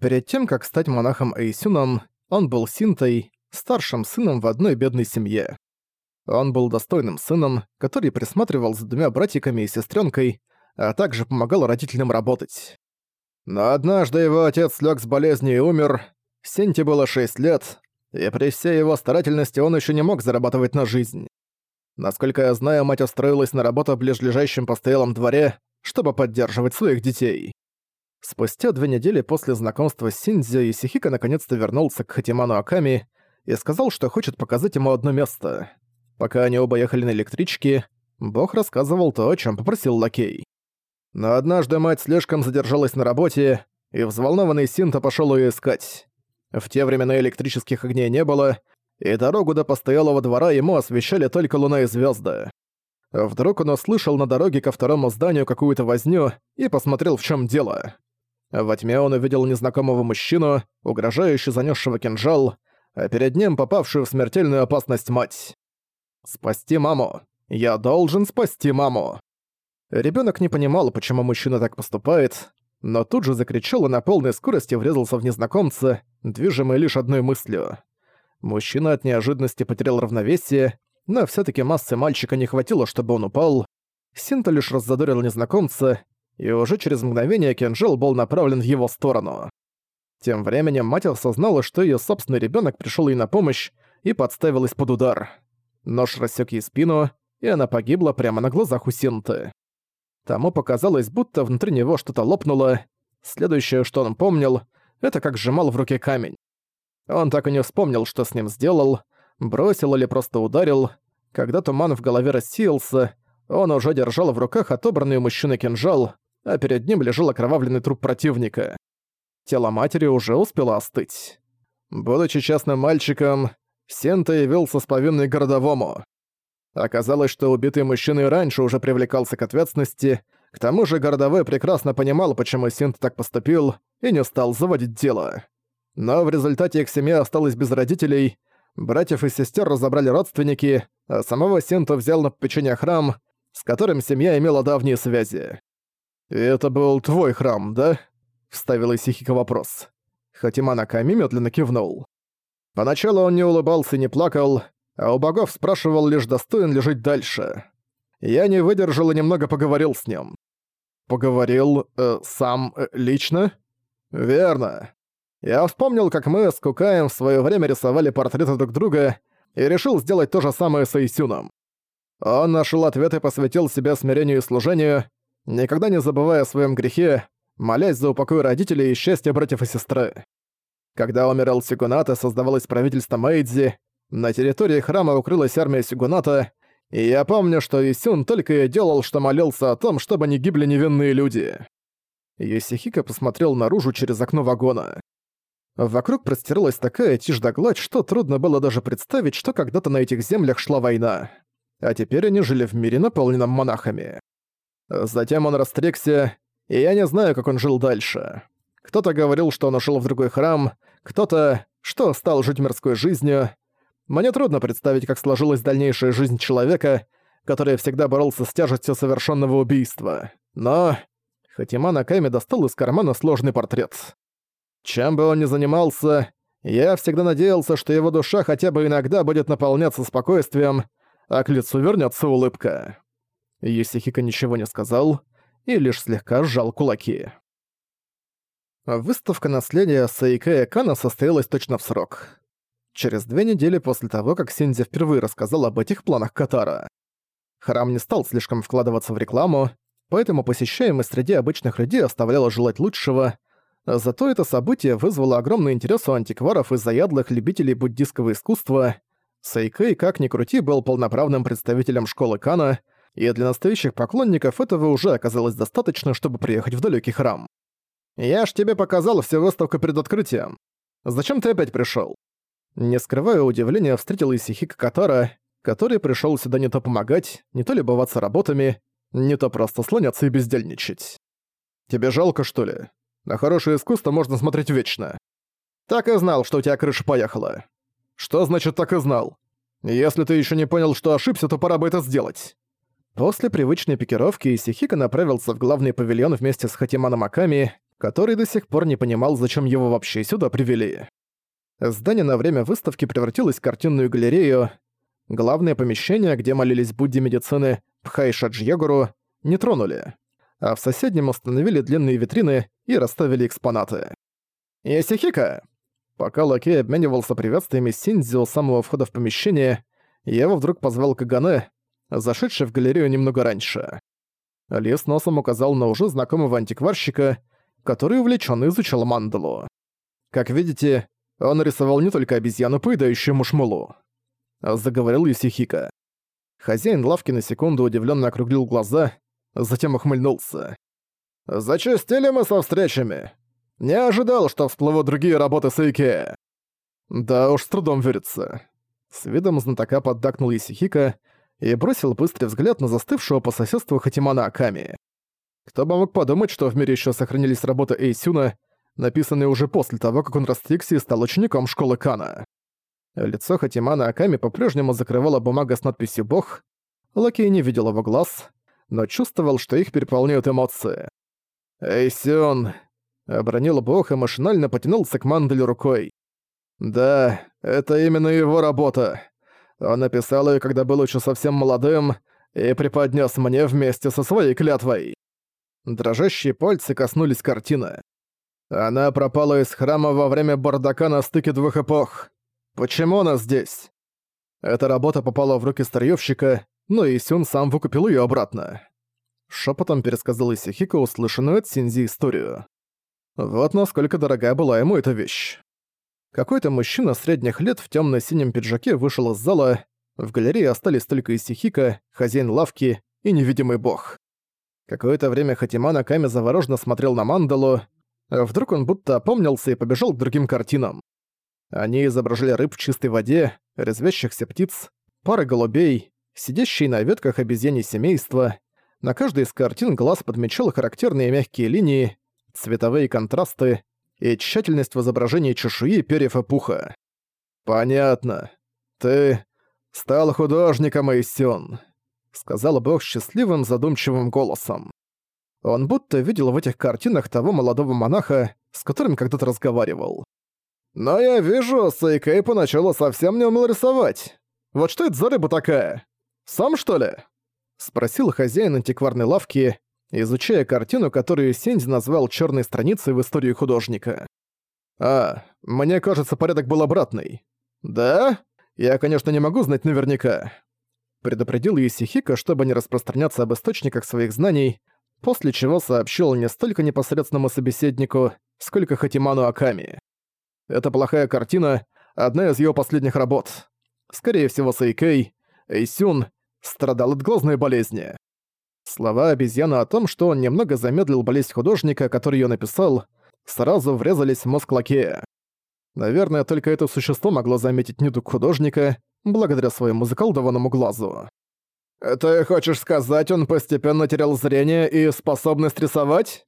Перед тем, как стать монахом Эйсюном, он был синтой, старшим сыном в одной бедной семье. Он был достойным сыном, который присматривал за двумя братиками и сестренкой, а также помогал родителям работать. Но однажды его отец лег с болезнью и умер. Синте было 6 лет, и при всей его старательности он еще не мог зарабатывать на жизнь. Насколько я знаю, мать устроилась на работу в ближайшем постоялом дворе, чтобы поддерживать своих детей. Спустя две недели после знакомства с Синдзё, Исихика наконец-то вернулся к Хатиману Аками и сказал, что хочет показать ему одно место. Пока они оба ехали на электричке, бог рассказывал то, о чем попросил лакей. Но однажды мать слишком задержалась на работе, и взволнованный Синта пошел ее искать. В те времена электрических огней не было, и дорогу до постоялого двора ему освещали только луна и звезды. Вдруг он услышал на дороге ко второму зданию какую-то возню и посмотрел, в чем дело. Во тьме он увидел незнакомого мужчину, угрожающе занесшего кинжал, а перед ним попавшую в смертельную опасность мать. «Спасти маму! Я должен спасти маму!» Ребенок не понимал, почему мужчина так поступает, но тут же закричал и на полной скорости врезался в незнакомца, движимый лишь одной мыслью. Мужчина от неожиданности потерял равновесие, но все таки массы мальчика не хватило, чтобы он упал. Синта лишь раззадорил незнакомца, и уже через мгновение кинжал был направлен в его сторону. Тем временем мать осознала, что ее собственный ребенок пришел ей на помощь и подставилась под удар. Нож рассек ей спину, и она погибла прямо на глазах у Синты. Тому показалось, будто внутри него что-то лопнуло. Следующее, что он помнил, это как сжимал в руке камень. Он так и не вспомнил, что с ним сделал, бросил или просто ударил. Когда туман в голове рассеялся, он уже держал в руках отобранный у мужчины кинжал, а перед ним лежал окровавленный труп противника. Тело матери уже успело остыть. Будучи частным мальчиком, Сента явился с повинной городовому. Оказалось, что убитый мужчина и раньше уже привлекался к ответственности, к тому же городовой прекрасно понимал, почему Синт так поступил, и не стал заводить дело. Но в результате их семья осталась без родителей, братьев и сестер разобрали родственники, а самого Синта взял на попечение храм, с которым семья имела давние связи. «И это был твой храм, да?» — вставил Исихика вопрос. Хатима Наками медленно кивнул. Поначалу он не улыбался и не плакал, а у богов спрашивал лишь достоин ли жить дальше. Я не выдержал и немного поговорил с ним. Поговорил э, сам э, лично? Верно. Я вспомнил, как мы с Кукаем в своё время рисовали портреты друг друга и решил сделать то же самое с Исюном. Он нашел ответ и посвятил себя смирению и служению, никогда не забывая о своем грехе, молясь за упокой родителей и счастье братьев и сестры. Когда умирал Сигуната, создавалось правительство Мэйдзи, на территории храма укрылась армия Сигуната, и я помню, что Исюн только и делал, что молился о том, чтобы не гибли невинные люди. Йосихико посмотрел наружу через окно вагона. Вокруг простиралась такая тишь да гладь, что трудно было даже представить, что когда-то на этих землях шла война. А теперь они жили в мире, наполненном монахами. Затем он растрекся, и я не знаю, как он жил дальше. Кто-то говорил, что он ушел в другой храм, кто-то, что стал жить мирской жизнью, мне трудно представить, как сложилась дальнейшая жизнь человека, который всегда боролся с тяжестью совершенного убийства. Но... Хатима Наками достал из кармана сложный портрет. Чем бы он ни занимался, я всегда надеялся, что его душа хотя бы иногда будет наполняться спокойствием, а к лицу вернется улыбка. Юсихика ничего не сказал и лишь слегка сжал кулаки. Выставка наследия Саикея Кана состоялась точно в срок через две недели после того, как Синзи впервые рассказал об этих планах Катара. Храм не стал слишком вкладываться в рекламу, поэтому посещаемость среди обычных людей оставляла желать лучшего, зато это событие вызвало огромный интерес у антикваров и заядлых любителей буддийского искусства. Сайкэй, как ни крути, был полноправным представителем школы Кана, и для настоящих поклонников этого уже оказалось достаточно, чтобы приехать в далекий храм. «Я ж тебе показал всю выставку перед открытием. Зачем ты опять пришел? Не скрывая удивления, встретил Исихика Катара, который пришел сюда не то помогать, не то любоваться работами, не то просто слоняться и бездельничать. Тебе жалко, что ли? На хорошее искусство можно смотреть вечно. Так и знал, что у тебя крыша поехала. Что значит «так и знал»? Если ты еще не понял, что ошибся, то пора бы это сделать. После привычной пикировки Исихика направился в главный павильон вместе с Хатиманом Аками, который до сих пор не понимал, зачем его вообще сюда привели. Здание на время выставки превратилось в картинную галерею. Главное помещение, где молились Будде медицины Пхай не тронули, а в соседнем установили длинные витрины и расставили экспонаты. «Исихика!» Пока Лакей обменивался приветствиями с Синдзи у самого входа в помещение, его вдруг позвал Кагане, зашедший в галерею немного раньше. Ли с носом указал на уже знакомого антикварщика, который увлеченно изучал мандалу. Как видите, он рисовал не только обезьяну, поедающую мушмулу. Заговорил Юсихика. Хозяин лавки на секунду удивленно округлил глаза, затем ухмыльнулся. «Зачастили мы со встречами. Не ожидал, что всплывут другие работы Сайке. Да уж, с трудом верится. С видом знатока поддакнул Исихика и бросил быстрый взгляд на застывшего по соседству Хатимана Аками. Кто бы мог подумать, что в мире еще сохранились работы Эйсюна, написанные уже после того, как он растрикся и стал учеником школы Кана. Лицо Хатимана Аками по-прежнему закрывала бумага с надписью «Бог». Лакей не видел его глаз, но чувствовал, что их переполняют эмоции. «Эйсюн!» Обронил бог и машинально потянулся к Манделю рукой. «Да, это именно его работа. Он написал ее, когда был еще совсем молодым, и преподнес мне вместе со своей клятвой». Дрожащие пальцы коснулись картины. Она пропала из храма во время бардака на стыке двух эпох. Почему она здесь? Эта работа попала в руки старьёвщика, но Исюн сам выкупил её обратно. Шепотом пересказал Исихико услышанную от Синзи историю. Вот насколько дорога была ему эта вещь. Какой-то мужчина средних лет в тёмно-синем пиджаке вышел из зала, в галерее остались только Исихика, хозяин лавки и невидимый бог. Какое-то время Хатимана Ками завороженно смотрел на мандалу, вдруг он будто опомнился и побежал к другим картинам. Они изображали рыб в чистой воде, резвящихся птиц, пары голубей, сидящие на ветках обезьяний семейства. На каждой из картин глаз подмечал характерные мягкие линии, цветовые контрасты и тщательность в изображении чешуи, перьев и пуха. «Понятно. Ты стал художником, Эйсён», — сказал бог счастливым задумчивым голосом. Он будто видел в этих картинах того молодого монаха, с которым когда-то разговаривал. «Но я вижу, Сайкэй поначалу совсем не умел рисовать. Вот что это за рыба такая? Сам, что ли?» Спросил хозяин антикварной лавки, изучая картину, которую Сенди назвал черной страницей в истории художника. «А, мне кажется, порядок был обратный». «Да? Я, конечно, не могу знать наверняка». Предупредил Юсихика, чтобы не распространяться об источниках своих знаний, после чего сообщил не столько непосредственному собеседнику, сколько Хатиману Аками. Это плохая картина, одна из его последних работ. Скорее всего, Сайкей, Эйсюн, страдал от глазной болезни. Слова обезьяны о том, что он немного замедлил болезнь художника, который ее написал, сразу врезались в мозг Лакея. Наверное, только это существо могло заметить недуг художника, благодаря своему заколдованному глазу. «Ты хочешь сказать, он постепенно терял зрение и способность рисовать?»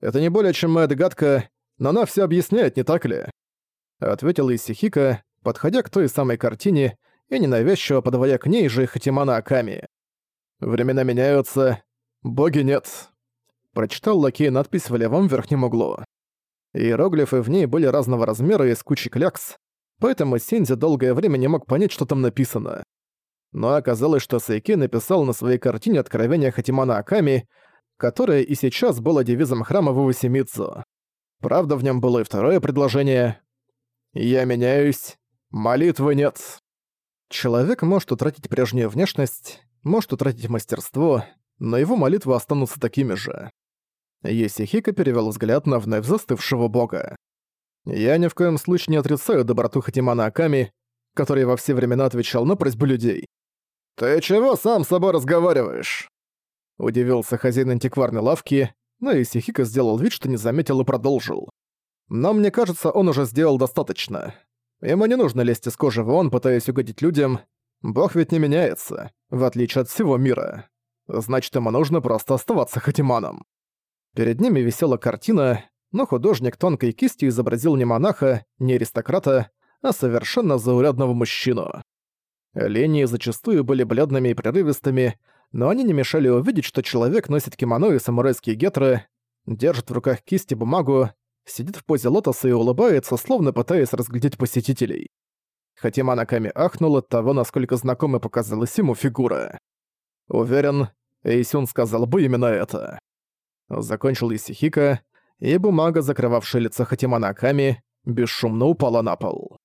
«Это не более чем моя догадка, но она все объясняет, не так ли?» Ответил Исихика, подходя к той самой картине и ненавязчиво подводя к ней же Хатимана Аками. Времена меняются, боги нет. Прочитал лакей надпись в левом верхнем углу. Иероглифы в ней были разного размера и с кучей клякс, поэтому Синзи долгое время не мог понять, что там написано. Но оказалось, что Сайки написал на своей картине откровение Хатимана Аками, которое и сейчас было девизом храма Вувасимидзу. Правда, в нем было и второе предложение «Я меняюсь, молитвы нет». Человек может утратить прежнюю внешность, может утратить мастерство, но его молитвы останутся такими же. Есихика перевел взгляд на вновь застывшего бога. Я ни в коем случае не отрицаю доброту Хатимана Аками, который во все времена отвечал на просьбы людей. «Ты чего сам с собой разговариваешь?» Удивился хозяин антикварной лавки, но Исихика сделал вид, что не заметил и продолжил. «Но мне кажется, он уже сделал достаточно. Ему не нужно лезть из кожи вон, пытаясь угодить людям, Бог ведь не меняется, в отличие от всего мира. Значит, ему нужно просто оставаться Хатиманом. Перед ними висела картина, но художник тонкой кистью изобразил не монаха, не аристократа, а совершенно заурядного мужчину. Линии зачастую были бледными и прерывистыми, но они не мешали увидеть, что человек носит кимоно и самурайские гетры. держит в руках кисть и бумагу, сидит в позе лотоса и улыбается, словно пытаясь разглядеть посетителей. Хотя Манаками ахнул от того, насколько знакомой показалась ему фигура. Уверен, Эйсюн сказал бы именно это. Закончил Исихика, и бумага, закрывавшая лицо Хатимана Аками, бесшумно упала на пол.